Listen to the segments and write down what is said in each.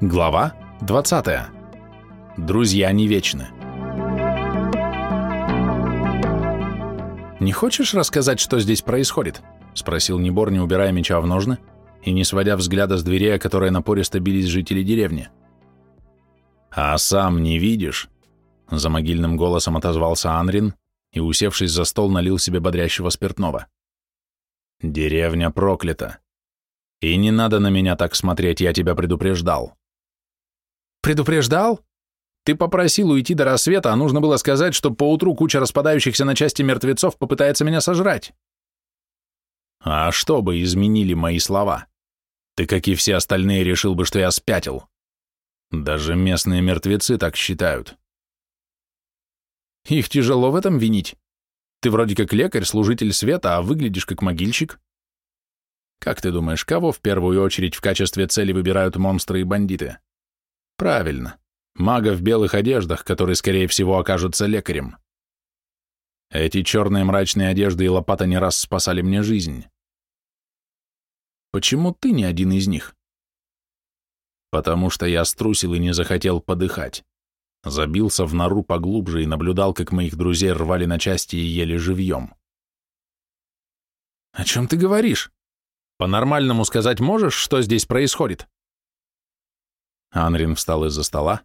Глава 20. Друзья не вечны. «Не хочешь рассказать, что здесь происходит?» — спросил Небор, не убирая меча в ножны и не сводя взгляда с дверей, о которые напористо бились жители деревни. «А сам не видишь?» — за могильным голосом отозвался Анрин и, усевшись за стол, налил себе бодрящего спиртного. «Деревня проклята. И не надо на меня так смотреть, я тебя предупреждал». Предупреждал? Ты попросил уйти до рассвета, а нужно было сказать, что поутру куча распадающихся на части мертвецов попытается меня сожрать. А что бы изменили мои слова? Ты, как и все остальные, решил бы, что я спятил. Даже местные мертвецы так считают. Их тяжело в этом винить. Ты вроде как лекарь, служитель света, а выглядишь как могильщик. Как ты думаешь, кого в первую очередь в качестве цели выбирают монстры и бандиты? Правильно, мага в белых одеждах, который, скорее всего, окажется лекарем. Эти черные мрачные одежды и лопата не раз спасали мне жизнь. Почему ты не один из них? Потому что я струсил и не захотел подыхать. Забился в нору поглубже и наблюдал, как моих друзей рвали на части и ели живьем. О чем ты говоришь? По-нормальному сказать можешь, что здесь происходит? Анрин встал из-за стола,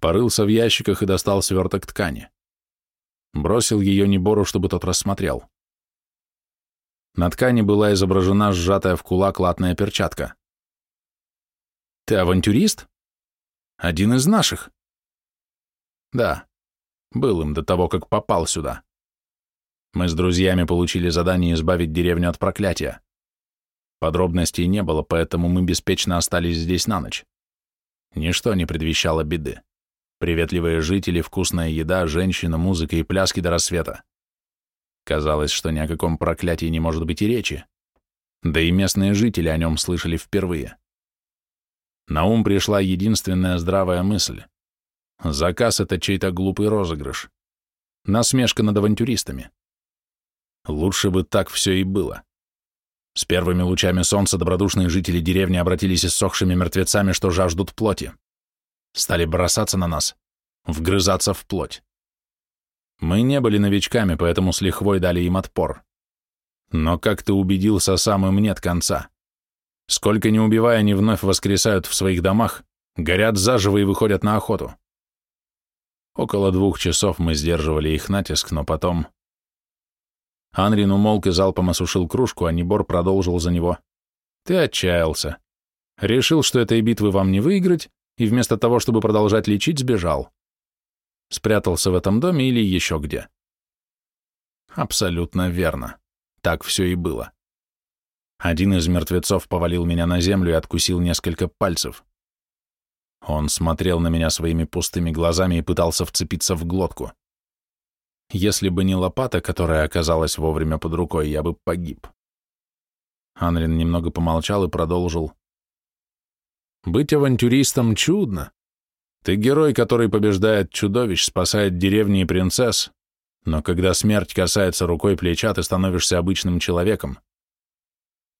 порылся в ящиках и достал сверток ткани. Бросил ее Небору, чтобы тот рассмотрел. На ткани была изображена сжатая в кулак латная перчатка. «Ты авантюрист? Один из наших?» «Да, был им до того, как попал сюда. Мы с друзьями получили задание избавить деревню от проклятия. Подробностей не было, поэтому мы беспечно остались здесь на ночь. Ничто не предвещало беды. Приветливые жители, вкусная еда, женщина, музыка и пляски до рассвета. Казалось, что ни о каком проклятии не может быть и речи. Да и местные жители о нем слышали впервые. На ум пришла единственная здравая мысль. Заказ — это чей-то глупый розыгрыш. Насмешка над авантюристами. Лучше бы так все и было. С первыми лучами солнца добродушные жители деревни обратились иссохшими мертвецами, что жаждут плоти. Стали бросаться на нас, вгрызаться в плоть. Мы не были новичками, поэтому с лихвой дали им отпор. Но как ты убедился, сам им нет конца. Сколько не убивая, они вновь воскресают в своих домах, горят заживо и выходят на охоту. Около двух часов мы сдерживали их натиск, но потом Анрин умолк и залпом осушил кружку, а Небор продолжил за него. «Ты отчаялся. Решил, что этой битвы вам не выиграть, и вместо того, чтобы продолжать лечить, сбежал. Спрятался в этом доме или еще где?» «Абсолютно верно. Так все и было. Один из мертвецов повалил меня на землю и откусил несколько пальцев. Он смотрел на меня своими пустыми глазами и пытался вцепиться в глотку. Если бы не лопата, которая оказалась вовремя под рукой, я бы погиб. Анрин немного помолчал и продолжил. «Быть авантюристом чудно. Ты герой, который побеждает чудовищ, спасает деревни и принцесс, но когда смерть касается рукой плеча, ты становишься обычным человеком.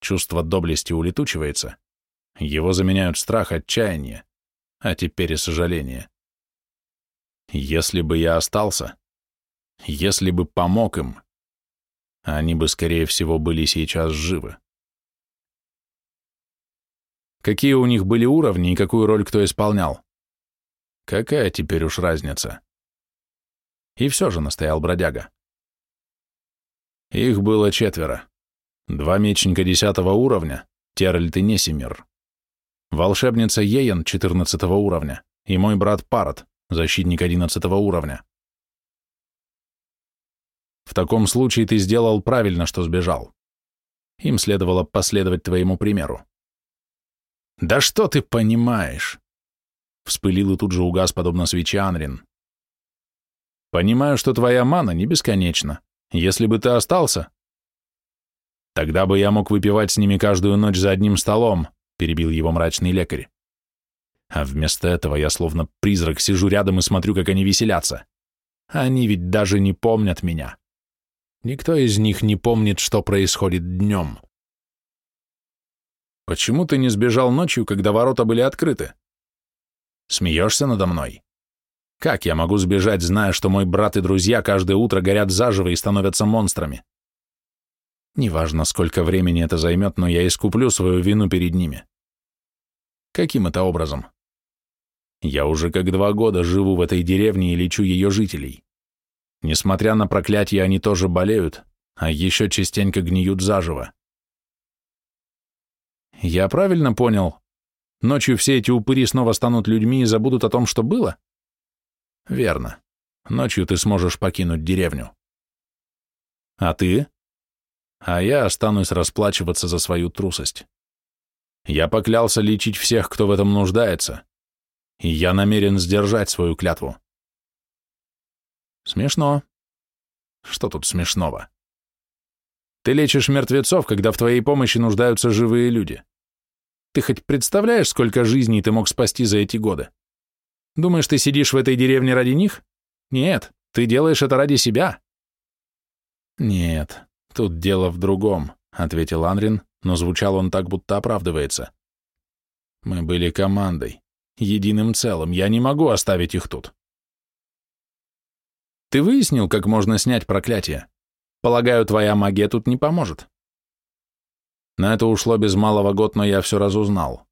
Чувство доблести улетучивается. Его заменяют страх, отчаяние, а теперь и сожаление. Если бы я остался, если бы помог им, они бы, скорее всего, были сейчас живы. Какие у них были уровни и какую роль кто исполнял? Какая теперь уж разница? И все же настоял бродяга. Их было четверо. Два мечника десятого уровня, Теральд и Несимир. Волшебница Еен четырнадцатого уровня и мой брат Парат, защитник одиннадцатого уровня. В таком случае ты сделал правильно, что сбежал. Им следовало последовать твоему примеру. Да что ты понимаешь? Вспылил и тут же угас, подобно свече Анрин. Понимаю, что твоя мана не бесконечна. Если бы ты остался... Тогда бы я мог выпивать с ними каждую ночь за одним столом, перебил его мрачный лекарь. А вместо этого я словно призрак сижу рядом и смотрю, как они веселятся. Они ведь даже не помнят меня. Никто из них не помнит, что происходит днем. Почему ты не сбежал ночью, когда ворота были открыты? Смеешься надо мной? Как я могу сбежать, зная, что мой брат и друзья каждое утро горят заживо и становятся монстрами? Неважно, сколько времени это займет, но я искуплю свою вину перед ними. Каким это образом? Я уже как два года живу в этой деревне и лечу ее жителей. Несмотря на проклятие, они тоже болеют, а еще частенько гниют заживо. Я правильно понял? Ночью все эти упыри снова станут людьми и забудут о том, что было? Верно. Ночью ты сможешь покинуть деревню. А ты? А я останусь расплачиваться за свою трусость. Я поклялся лечить всех, кто в этом нуждается, и я намерен сдержать свою клятву. Смешно. Что тут смешного? Ты лечишь мертвецов, когда в твоей помощи нуждаются живые люди. Ты хоть представляешь, сколько жизней ты мог спасти за эти годы? Думаешь, ты сидишь в этой деревне ради них? Нет, ты делаешь это ради себя. Нет, тут дело в другом, ответил Анрин, но звучал он так, будто оправдывается. Мы были командой, единым целым, я не могу оставить их тут. Ты выяснил, как можно снять проклятие? Полагаю, твоя магия тут не поможет. На это ушло без малого год, но я все разузнал.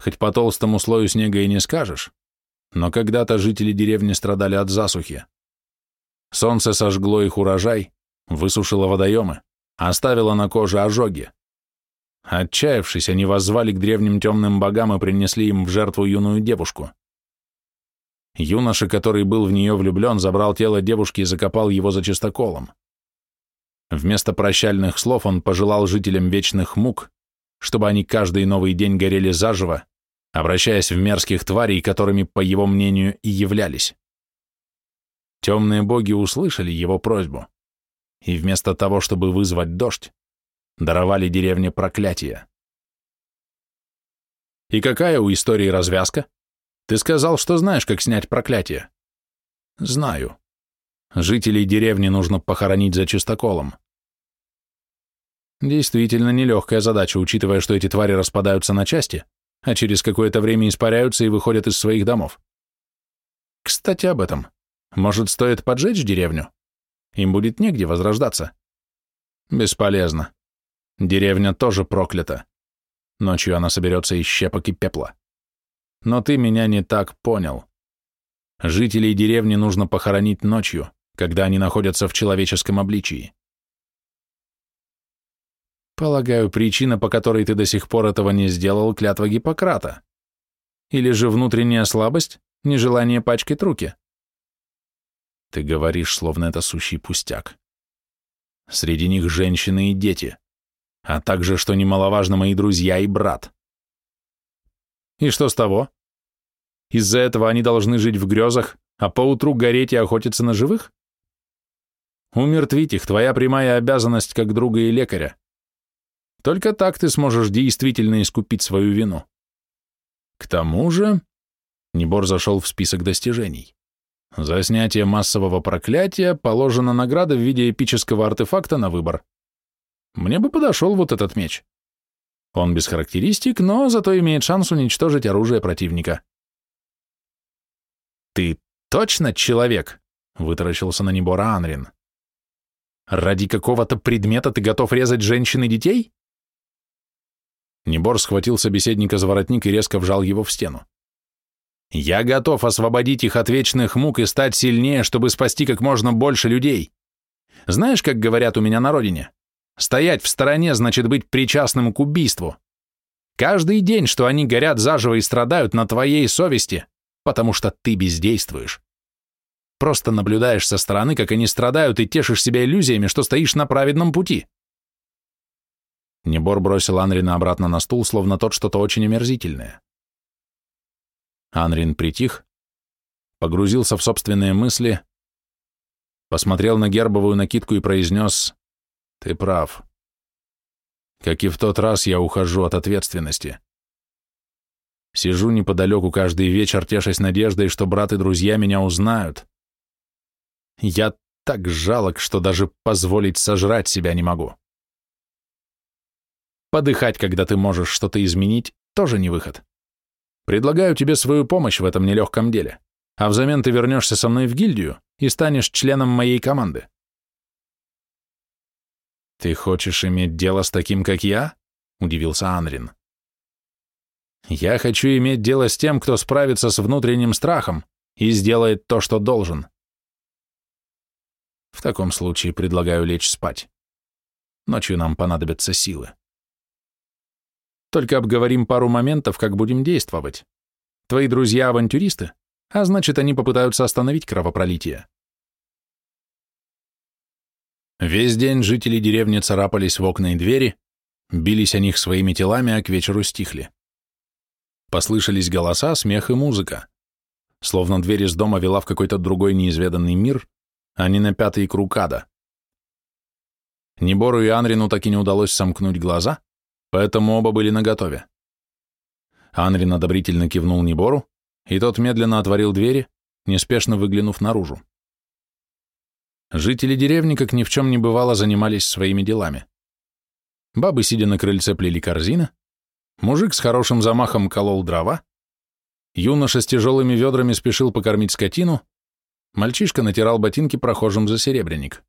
Хоть по толстому слою снега и не скажешь, но когда-то жители деревни страдали от засухи. Солнце сожгло их урожай, высушило водоемы, оставило на коже ожоги. Отчаявшись, они воззвали к древним темным богам и принесли им в жертву юную девушку. Юноша, который был в нее влюблен, забрал тело девушки и закопал его за чистоколом. Вместо прощальных слов он пожелал жителям вечных мук, чтобы они каждый новый день горели заживо, обращаясь в мерзких тварей, которыми, по его мнению, и являлись. Темные боги услышали его просьбу, и вместо того, чтобы вызвать дождь, даровали деревне проклятие. И какая у истории развязка? Ты сказал, что знаешь, как снять проклятие. Знаю. Жителей деревни нужно похоронить за чистоколом. Действительно нелегкая задача, учитывая, что эти твари распадаются на части, а через какое-то время испаряются и выходят из своих домов. Кстати, об этом. Может, стоит поджечь деревню? Им будет негде возрождаться. Бесполезно. Деревня тоже проклята. Ночью она соберется из щепок и пепла. Но ты меня не так понял. Жителей деревни нужно похоронить ночью, когда они находятся в человеческом обличии. Полагаю, причина, по которой ты до сих пор этого не сделал, клятва Гиппократа. Или же внутренняя слабость, нежелание пачкать руки? Ты говоришь, словно это сущий пустяк. Среди них женщины и дети, а также, что немаловажно, мои друзья и брат. И что с того? Из-за этого они должны жить в грезах, а поутру гореть и охотиться на живых? Умертвить их – твоя прямая обязанность как друга и лекаря. Только так ты сможешь действительно искупить свою вину. К тому же, Небор зашел в список достижений. За снятие массового проклятия положена награда в виде эпического артефакта на выбор. Мне бы подошел вот этот меч. Он без характеристик, но зато имеет шанс уничтожить оружие противника. «Ты точно человек?» — вытаращился на Небора Анрин. «Ради какого-то предмета ты готов резать женщин и детей?» Небор схватил собеседника за воротник и резко вжал его в стену. «Я готов освободить их от вечных мук и стать сильнее, чтобы спасти как можно больше людей. Знаешь, как говорят у меня на родине? Стоять в стороне значит быть причастным к убийству. Каждый день, что они горят заживо и страдают на твоей совести, потому что ты бездействуешь. Просто наблюдаешь со стороны, как они страдают, и тешишь себя иллюзиями, что стоишь на праведном пути. Небор бросил Анрина обратно на стул, словно тот что-то очень омерзительное. Анрин притих, погрузился в собственные мысли, посмотрел на гербовую накидку и произнес «Ты прав. Как и в тот раз, я ухожу от ответственности. Сижу неподалеку каждый вечер, тешась надеждой, что брат и друзья меня узнают. Я так жалок, что даже позволить сожрать себя не могу. Подыхать, когда ты можешь что-то изменить, тоже не выход. Предлагаю тебе свою помощь в этом нелегком деле, а взамен ты вернешься со мной в гильдию и станешь членом моей команды. «Ты хочешь иметь дело с таким, как я?» — удивился Анрин. «Я хочу иметь дело с тем, кто справится с внутренним страхом и сделает то, что должен». В таком случае предлагаю лечь спать. Ночью нам понадобятся силы. Только обговорим пару моментов, как будем действовать. Твои друзья авантюристы, а значит, они попытаются остановить кровопролитие. Весь день жители деревни царапались в окна и двери, бились о них своими телами, а к вечеру стихли. Послышались голоса, смех и музыка. Словно дверь из дома вела в какой-то другой неизведанный мир, а не на пятый круг ада. Небору и Анрину так и не удалось сомкнуть глаза, поэтому оба были наготове. Анрин одобрительно кивнул Небору, и тот медленно отворил двери, неспешно выглянув наружу. Жители деревни, как ни в чем не бывало, занимались своими делами. Бабы, сидя на крыльце, плели корзины, мужик с хорошим замахом колол дрова, юноша с тяжелыми ведрами спешил покормить скотину, мальчишка натирал ботинки прохожим за серебряник.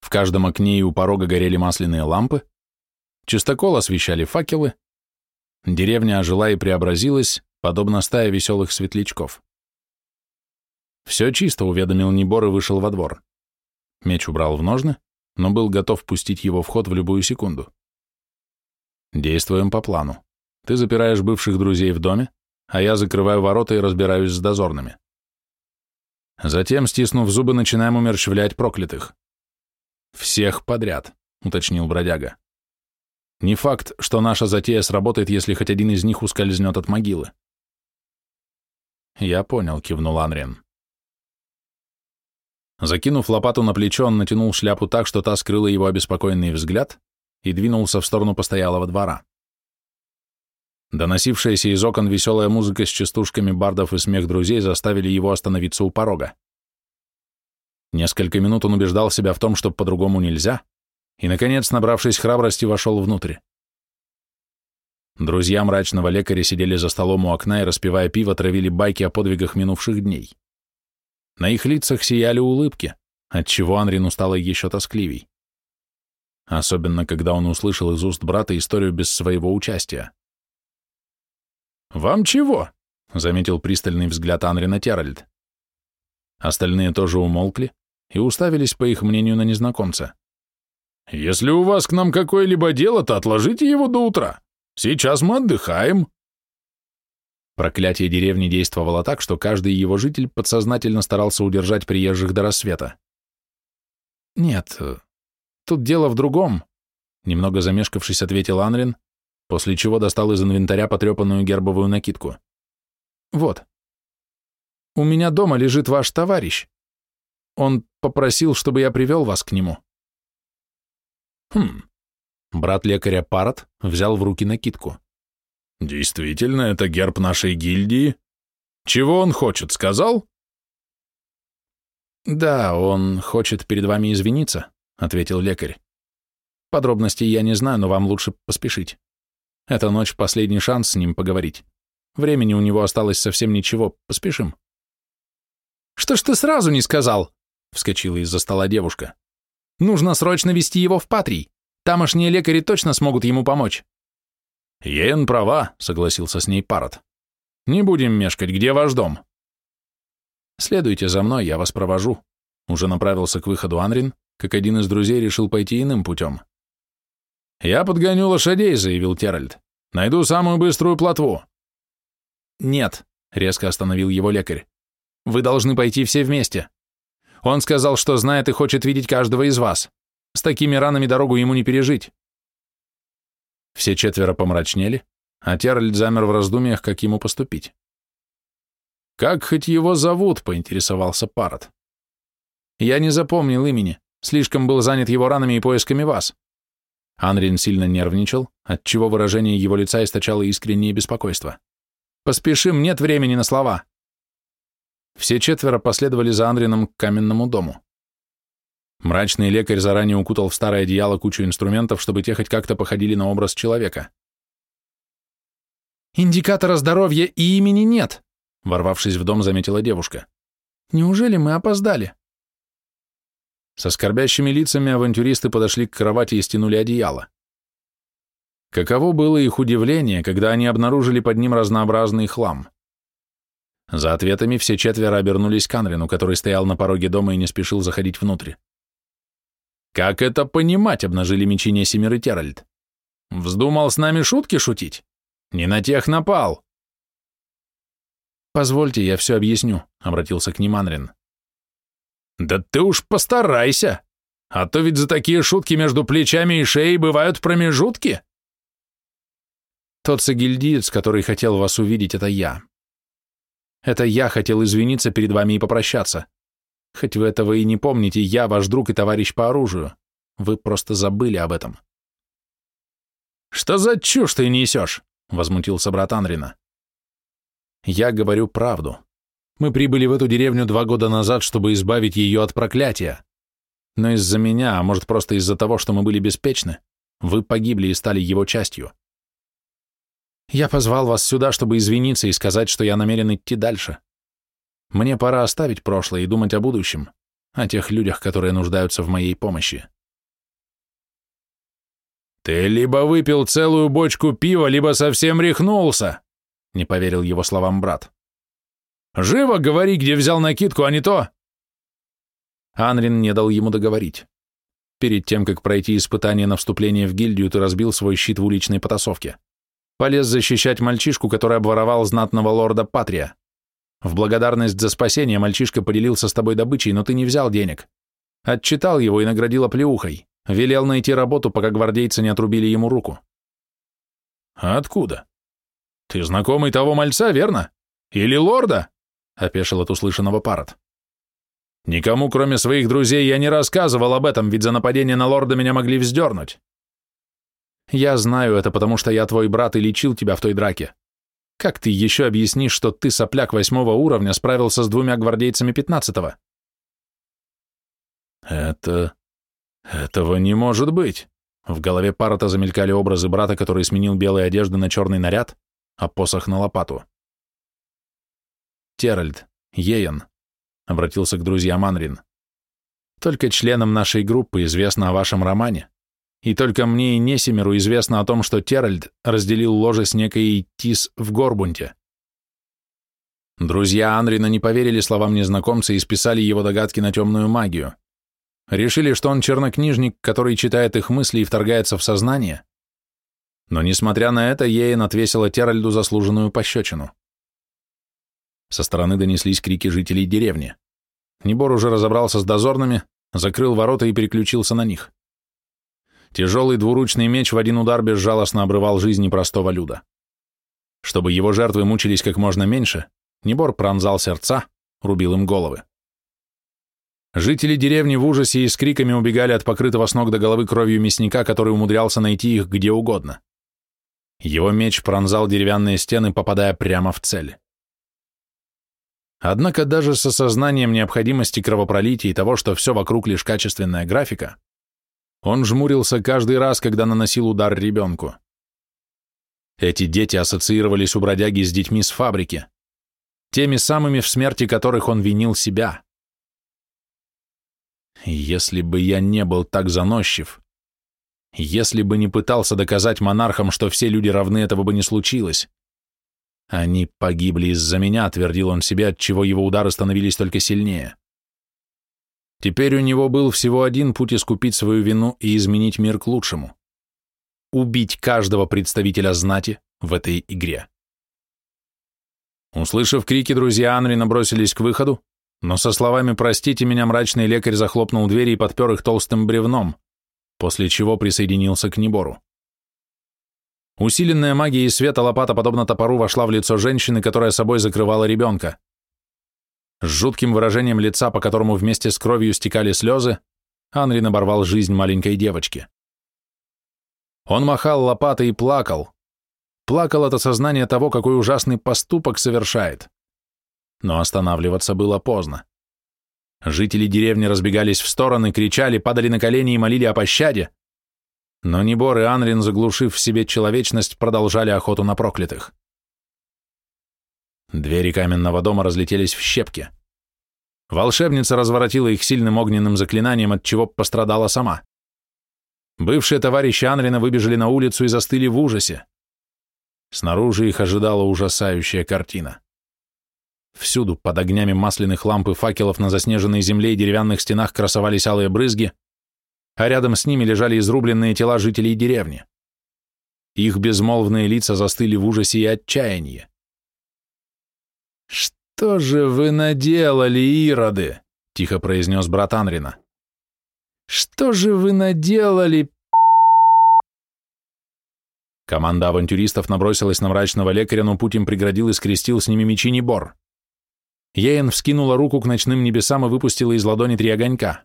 В каждом окне и у порога горели масляные лампы, чистокол освещали факелы, деревня ожила и преобразилась, подобно стае веселых светлячков. Все чисто, уведомил Небор и вышел во двор. Меч убрал в ножны, но был готов пустить его в ход в любую секунду. Действуем по плану. Ты запираешь бывших друзей в доме, а я закрываю ворота и разбираюсь с дозорными. Затем, стиснув зубы, начинаем умерщвлять проклятых. «Всех подряд», — уточнил бродяга. «Не факт, что наша затея сработает, если хоть один из них ускользнет от могилы». «Я понял», — кивнул Анрин. Закинув лопату на плечо, он натянул шляпу так, что та скрыла его обеспокоенный взгляд и двинулся в сторону постоялого двора. Доносившаяся из окон веселая музыка с частушками бардов и смех друзей заставили его остановиться у порога. Несколько минут он убеждал себя в том, что по-другому нельзя, и, наконец, набравшись храбрости, вошел внутрь. Друзья мрачного лекаря сидели за столом у окна и, распивая пиво, травили байки о подвигах минувших дней. На их лицах сияли улыбки, отчего Анрину стало еще тоскливей. Особенно, когда он услышал из уст брата историю без своего участия. «Вам чего?» — заметил пристальный взгляд Анрина Теральд. Остальные тоже умолкли и уставились, по их мнению, на незнакомца. «Если у вас к нам какое-либо дело, то отложите его до утра. Сейчас мы отдыхаем». Проклятие деревни действовало так, что каждый его житель подсознательно старался удержать приезжих до рассвета. «Нет, тут дело в другом», — немного замешкавшись, ответил Анрин, после чего достал из инвентаря потрепанную гербовую накидку. «Вот. У меня дома лежит ваш товарищ. Он попросил, чтобы я привел вас к нему». «Хм». Брат лекаря Парат взял в руки накидку. «Действительно, это герб нашей гильдии. Чего он хочет, сказал?» «Да, он хочет перед вами извиниться», — ответил лекарь. «Подробностей я не знаю, но вам лучше поспешить. Эта ночь — последний шанс с ним поговорить. Времени у него осталось совсем ничего, поспешим». «Что ж ты сразу не сказал?» — вскочила из-за стола девушка. «Нужно срочно вести его в Патрий. Тамошние лекари точно смогут ему помочь». «Ен права», — согласился с ней Парот. «Не будем мешкать, где ваш дом?» «Следуйте за мной, я вас провожу». Уже направился к выходу Анрин, как один из друзей решил пойти иным путем. «Я подгоню лошадей», — заявил Теральд. «Найду самую быструю плотву». «Нет», — резко остановил его лекарь. «Вы должны пойти все вместе. Он сказал, что знает и хочет видеть каждого из вас. С такими ранами дорогу ему не пережить». Все четверо помрачнели, а Теральд замер в раздумьях, как ему поступить. «Как хоть его зовут?» — поинтересовался Парот. «Я не запомнил имени, слишком был занят его ранами и поисками вас. Анрин сильно нервничал, отчего выражение его лица источало искреннее беспокойство. «Поспешим, нет времени на слова!» Все четверо последовали за Анрином к каменному дому. Мрачный лекарь заранее укутал в старое одеяло кучу инструментов, чтобы те хоть как-то походили на образ человека. Индикатора здоровья и имени нет, ворвавшись в дом, заметила девушка. Неужели мы опоздали? Со скорбящими лицами авантюристы подошли к кровати и стянули одеяло. Каково было их удивление, когда они обнаружили под ним разнообразный хлам. За ответами все четверо обернулись к Анрину, который стоял на пороге дома и не спешил заходить внутрь. «Как это понимать?» — обнажили мечи Несимир и Теральд. «Вздумал с нами шутки шутить? Не на тех напал!» «Позвольте, я все объясню», — обратился к ним Анрин. «Да ты уж постарайся, а то ведь за такие шутки между плечами и шеей бывают промежутки!» Тот сагильдиец, который хотел вас увидеть, это я. Это я хотел извиниться перед вами и попрощаться. Хоть вы этого и не помните, я ваш друг и товарищ по оружию. Вы просто забыли об этом. «Что за чушь ты несешь?» — возмутился брат Анрина. «Я говорю правду. Мы прибыли в эту деревню два года назад, чтобы избавить ее от проклятия. Но из-за меня, а может просто из-за того, что мы были беспечны, вы погибли и стали его частью. Я позвал вас сюда, чтобы извиниться и сказать, что я намерен идти дальше. Мне пора оставить прошлое и думать о будущем, о тех людях, которые нуждаются в моей помощи. «Ты либо выпил целую бочку пива, либо совсем рехнулся», — не поверил его словам брат. «Живо говори, где взял накидку, а не то!» Анрин не дал ему договорить. Перед тем, как пройти испытание на вступление в гильдию, ты разбил свой щит в уличной потасовке. Полез защищать мальчишку, который обворовал знатного лорда Патрия. В благодарность за спасение мальчишка поделился с тобой добычей, но ты не взял денег. Отчитал его и наградил оплеухой. Велел найти работу, пока гвардейцы не отрубили ему руку. А откуда? Ты знакомый того мальца, верно? Или лорда? Опешил от услышанного парот. Никому, кроме своих друзей, я не рассказывал об этом, ведь за нападение на лорда меня могли вздернуть. Я знаю это, потому что я твой брат и лечил тебя в той драке. Как ты еще объяснишь, что ты, сопляк восьмого уровня, справился с двумя гвардейцами пятнадцатого? Это... этого не может быть. В голове Парата замелькали образы брата, который сменил белые одежды на черный наряд, а посох на лопату. Теральд, Ейен, обратился к друзьям Анрин. Только членам нашей группы известно о вашем романе. И только мне и Несимеру известно о том, что Теральд разделил ложе с некой Тис в Горбунте. Друзья Анрина не поверили словам незнакомца и списали его догадки на темную магию. Решили, что он чернокнижник, который читает их мысли и вторгается в сознание. Но, несмотря на это, Ейн отвесила Теральду заслуженную пощечину. Со стороны донеслись крики жителей деревни. Небор уже разобрался с дозорными, закрыл ворота и переключился на них. Тяжелый двуручный меч в один удар безжалостно обрывал жизни простого люда. Чтобы его жертвы мучились как можно меньше, Небор пронзал сердца, рубил им головы. Жители деревни в ужасе и с криками убегали от покрытого с ног до головы кровью мясника, который умудрялся найти их где угодно. Его меч пронзал деревянные стены, попадая прямо в цель. Однако даже с осознанием необходимости кровопролития и того, что все вокруг лишь качественная графика, он жмурился каждый раз, когда наносил удар ребенку. Эти дети ассоциировались у бродяги с детьми с фабрики, теми самыми, в смерти которых он винил себя. Если бы я не был так заносчив, если бы не пытался доказать монархам, что все люди равны, этого бы не случилось. Они погибли из-за меня, твердил он себе, от чего его удары становились только сильнее. Теперь у него был всего один путь искупить свою вину и изменить мир к лучшему. Убить каждого представителя знати в этой игре. Услышав крики, друзья Анри набросились к выходу, но со словами «простите меня» мрачный лекарь захлопнул двери и подпер их толстым бревном, после чего присоединился к Небору. Усиленная магией света лопата, подобно топору, вошла в лицо женщины, которая собой закрывала ребенка. С жутким выражением лица, по которому вместе с кровью стекали слезы, Анрин оборвал жизнь маленькой девочки. Он махал лопатой и плакал. Плакал от осознания того, какой ужасный поступок совершает. Но останавливаться было поздно. Жители деревни разбегались в стороны, кричали, падали на колени и молили о пощаде. Но Небор и Анрин, заглушив в себе человечность, продолжали охоту на проклятых. Двери каменного дома разлетелись в щепки. Волшебница разворотила их сильным огненным заклинанием, от чего пострадала сама. Бывшие товарищи Анрина выбежали на улицу и застыли в ужасе. Снаружи их ожидала ужасающая картина. Всюду, под огнями масляных ламп и факелов на заснеженной земле и деревянных стенах красовались алые брызги, а рядом с ними лежали изрубленные тела жителей деревни. Их безмолвные лица застыли в ужасе и отчаянии. «Что же вы наделали, ироды?» — тихо произнес брат Анрина. «Что же вы наделали?» Команда авантюристов набросилась на мрачного лекаря, но путь им преградил и скрестил с ними мечи Небор. Ейн вскинула руку к ночным небесам и выпустила из ладони три огонька.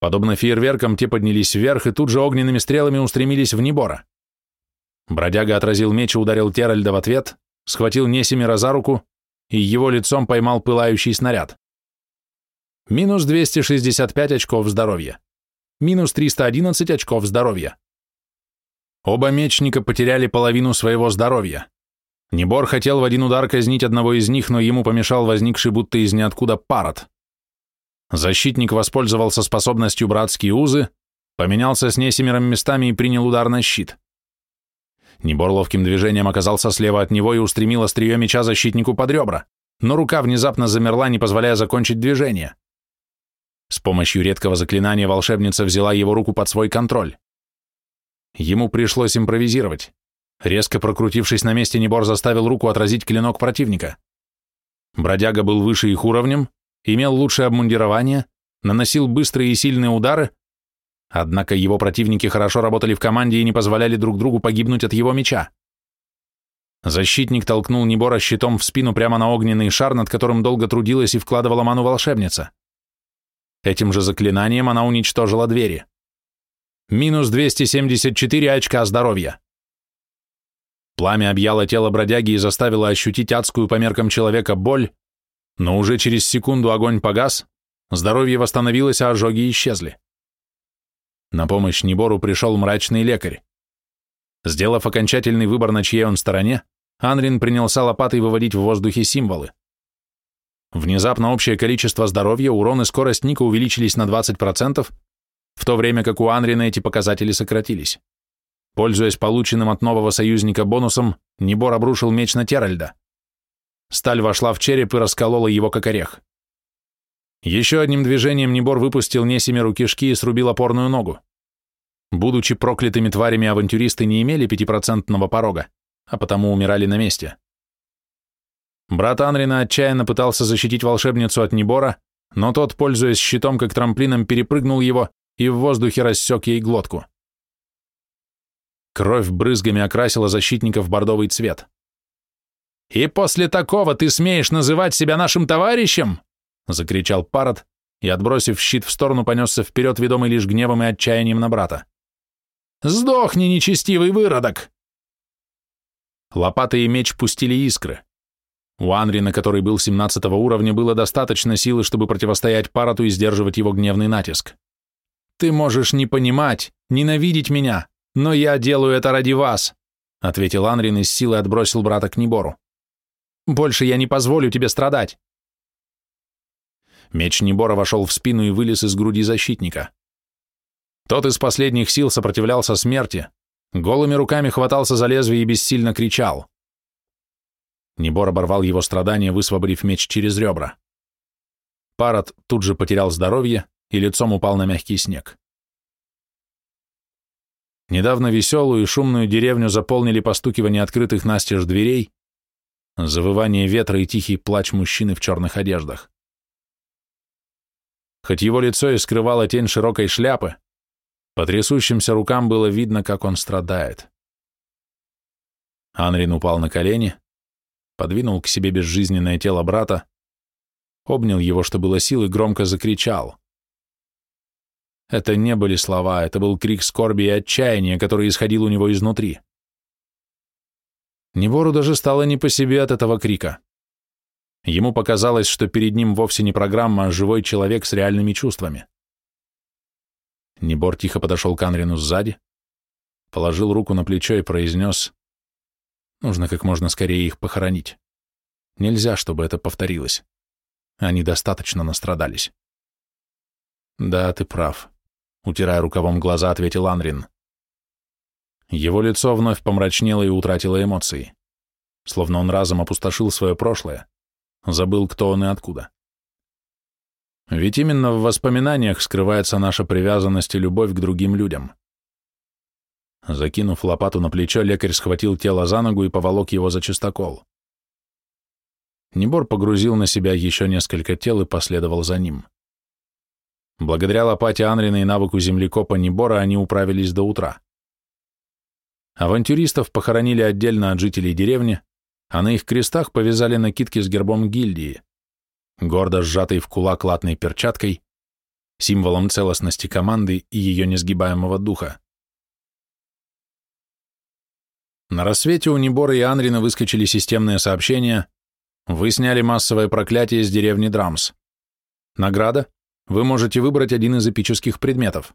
Подобно фейерверкам, те поднялись вверх и тут же огненными стрелами устремились в Небора. Бродяга отразил меч и ударил Теральда в ответ, схватил Несимира за руку и его лицом поймал пылающий снаряд. Минус 265 очков здоровья. Минус 311 очков здоровья. Оба мечника потеряли половину своего здоровья. Небор хотел в один удар казнить одного из них, но ему помешал возникший будто из ниоткуда парот. Защитник воспользовался способностью братские узы, поменялся с Несимером местами и принял удар на щит. Небор ловким движением оказался слева от него и устремил острие меча защитнику под ребра, но рука внезапно замерла, не позволяя закончить движение. С помощью редкого заклинания волшебница взяла его руку под свой контроль. Ему пришлось импровизировать. Резко прокрутившись на месте, Небор заставил руку отразить клинок противника. Бродяга был выше их уровнем, имел лучшее обмундирование, наносил быстрые и сильные удары, Однако его противники хорошо работали в команде и не позволяли друг другу погибнуть от его меча. Защитник толкнул Небора щитом в спину прямо на огненный шар, над которым долго трудилась и вкладывала ману волшебница. Этим же заклинанием она уничтожила двери. Минус 274 очка здоровья. Пламя объяло тело бродяги и заставило ощутить адскую по меркам человека боль, но уже через секунду огонь погас, здоровье восстановилось, а ожоги исчезли. На помощь Небору пришел мрачный лекарь. Сделав окончательный выбор, на чьей он стороне, Анрин принялся лопатой выводить в воздухе символы. Внезапно общее количество здоровья, урон и скорость Ника увеличились на 20%, в то время как у Анрина эти показатели сократились. Пользуясь полученным от нового союзника бонусом, Небор обрушил меч на Теральда. Сталь вошла в череп и расколола его как орех. Еще одним движением Небор выпустил Несимеру кишки и срубил опорную ногу. Будучи проклятыми тварями, авантюристы не имели пятипроцентного порога, а потому умирали на месте. Брат Анрина отчаянно пытался защитить волшебницу от Небора, но тот, пользуясь щитом как трамплином, перепрыгнул его и в воздухе рассек ей глотку. Кровь брызгами окрасила защитника в бордовый цвет. «И после такого ты смеешь называть себя нашим товарищем?» — закричал Парот и, отбросив щит в сторону, понесся вперед, ведомый лишь гневом и отчаянием на брата. «Сдохни, нечестивый выродок!» Лопата и меч пустили искры. У Анрина, который был 17 уровня, было достаточно силы, чтобы противостоять Пароту и сдерживать его гневный натиск. «Ты можешь не понимать, ненавидеть меня, но я делаю это ради вас», ответил Анрин и с силой отбросил брата к Небору. «Больше я не позволю тебе страдать. Меч Небора вошел в спину и вылез из груди защитника. Тот из последних сил сопротивлялся смерти, голыми руками хватался за лезвие и бессильно кричал. Небор оборвал его страдания, высвободив меч через ребра. Парот тут же потерял здоровье и лицом упал на мягкий снег. Недавно веселую и шумную деревню заполнили постукивание открытых настежь дверей, завывание ветра и тихий плач мужчины в черных одеждах. Хоть его лицо и скрывало тень широкой шляпы, по трясущимся рукам было видно, как он страдает. Анрин упал на колени, подвинул к себе безжизненное тело брата, обнял его, что было сил, и громко закричал. Это не были слова, это был крик скорби и отчаяния, который исходил у него изнутри. Невору даже стало не по себе от этого крика. Ему показалось, что перед ним вовсе не программа, а живой человек с реальными чувствами. Небор тихо подошел к Анрину сзади, положил руку на плечо и произнес, «Нужно как можно скорее их похоронить. Нельзя, чтобы это повторилось. Они достаточно настрадались. Да, ты прав, утирая рукавом глаза, ответил Анрин. Его лицо вновь помрачнело и утратило эмоции. Словно он разом опустошил свое прошлое, забыл, кто он и откуда. Ведь именно в воспоминаниях скрывается наша привязанность и любовь к другим людям. Закинув лопату на плечо, лекарь схватил тело за ногу и поволок его за чистокол. Небор погрузил на себя еще несколько тел и последовал за ним. Благодаря лопате Анрина и навыку землекопа Небора они управились до утра. Авантюристов похоронили отдельно от жителей деревни, а на их крестах повязали накидки с гербом гильдии, гордо сжатой в кулак латной перчаткой, символом целостности команды и ее несгибаемого духа. На рассвете у Небора и Анрина выскочили системные сообщения «Вы сняли массовое проклятие из деревни Драмс. Награда? Вы можете выбрать один из эпических предметов».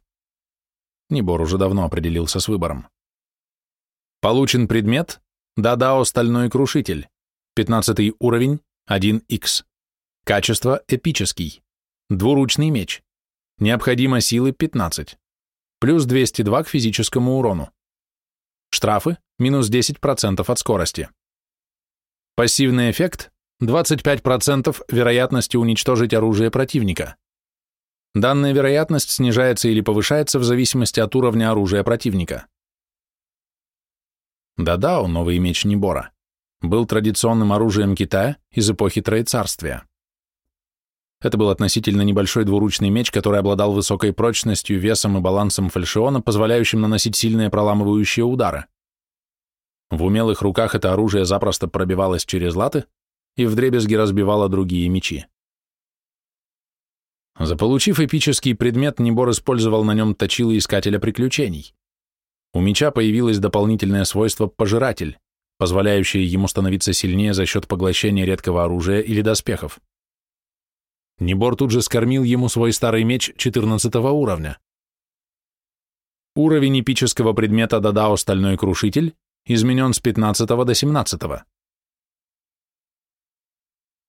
Небор уже давно определился с выбором. Получен предмет Дадао Стальной Крушитель, 15 уровень, 1х. Качество эпический. Двуручный меч. Необходимо силы 15. Плюс 202 к физическому урону. Штрафы – минус 10% от скорости. Пассивный эффект – 25% вероятности уничтожить оружие противника. Данная вероятность снижается или повышается в зависимости от уровня оружия противника. Дадао, новый меч Небора, был традиционным оружием Китая из эпохи Троецарствия. Это был относительно небольшой двуручный меч, который обладал высокой прочностью, весом и балансом фальшиона, позволяющим наносить сильные проламывающие удары. В умелых руках это оружие запросто пробивалось через латы и вдребезги разбивало другие мечи. Заполучив эпический предмет, Небор использовал на нем точилы искателя приключений. У меча появилось дополнительное свойство «пожиратель», позволяющее ему становиться сильнее за счет поглощения редкого оружия или доспехов. Небор тут же скормил ему свой старый меч 14 уровня. Уровень эпического предмета Дадао «Стальной крушитель» изменен с 15 до 17.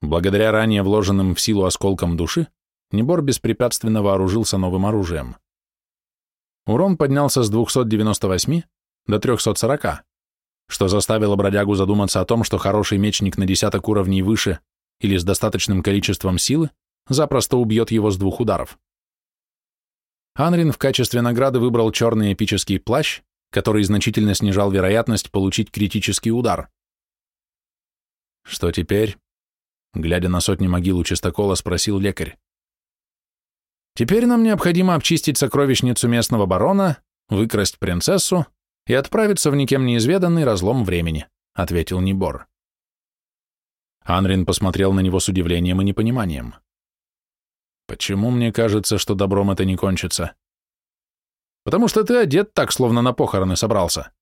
Благодаря ранее вложенным в силу осколкам души, Небор беспрепятственно вооружился новым оружием. Урон поднялся с 298 до 340, что заставило бродягу задуматься о том, что хороший мечник на десяток уровней выше или с достаточным количеством силы запросто убьет его с двух ударов. Анрин в качестве награды выбрал черный эпический плащ, который значительно снижал вероятность получить критический удар. «Что теперь?» Глядя на сотни могил у чистокола, спросил лекарь. «Теперь нам необходимо обчистить сокровищницу местного барона, выкрасть принцессу и отправиться в никем неизведанный разлом времени», — ответил Небор. Анрин посмотрел на него с удивлением и непониманием. Почему мне кажется, что добром это не кончится? Потому что ты одет так, словно на похороны собрался.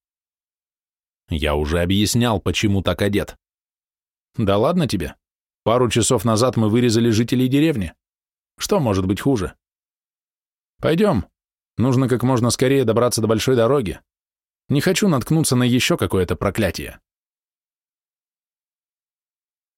Я уже объяснял, почему так одет. Да ладно тебе. Пару часов назад мы вырезали жителей деревни. Что может быть хуже? Пойдем. Нужно как можно скорее добраться до большой дороги. Не хочу наткнуться на еще какое-то проклятие.